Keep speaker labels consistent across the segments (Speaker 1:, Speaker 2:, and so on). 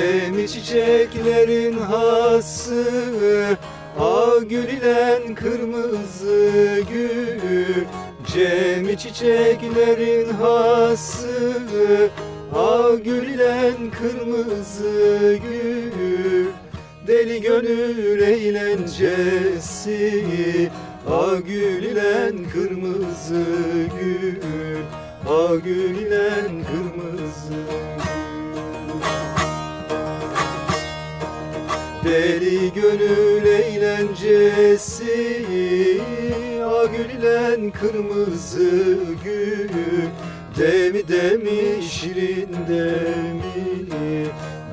Speaker 1: Cemi çiçeklerin hası A gül ile kırmızı gül. Cemi çiçeklerin hası A gül ile kırmızı gül. Deli gönül eğlencesi A gül ile kırmızı gül. A gül ile kırmızı gönül eğlencesi A gül ile kırmızı gül Demi demi şirin demi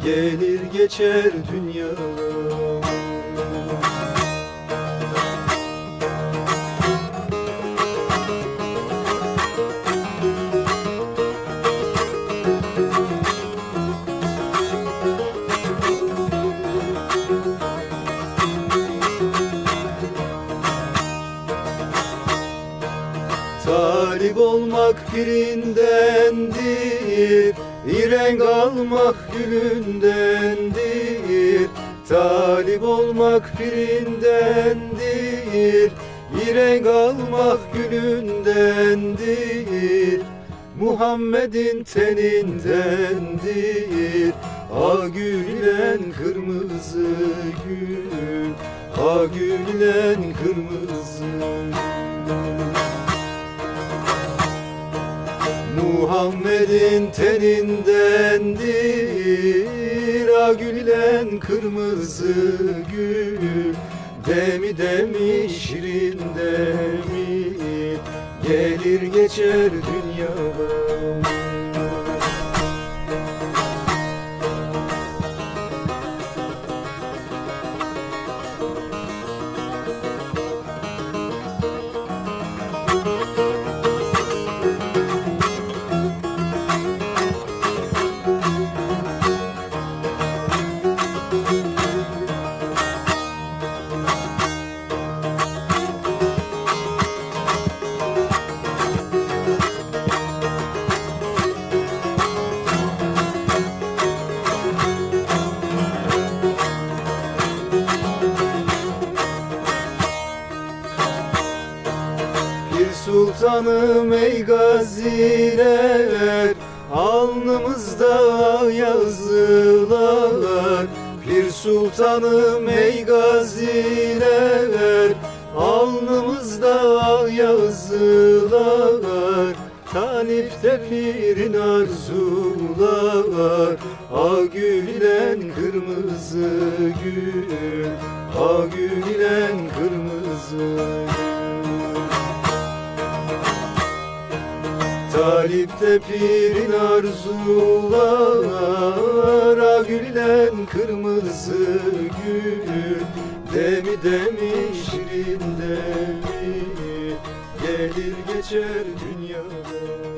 Speaker 1: Gelir geçer dünya Talip olmak birindendir İrenk almak gülündendir. Talip olmak birindendir İrenk almak gülündendir. Muhammed'in tenindendir. A gül ile kırmızı gül. A gül ile kırmızı Muhammed'in tenindendir. A gül ile kırmızı gül Demi demi şirin demi. Gelir geçer dünyada sultanım ey gaziler Alnımızda yazılar. Bir sultanım ey gaziler Alnımızda yazılar. Talip tefirin arzular A gül ile kırmızı gül A gül ile kırmızı Talipte pirin arzular A gül ile kırmızı gül Demi demi şirin demi. Gelir geçer dünyada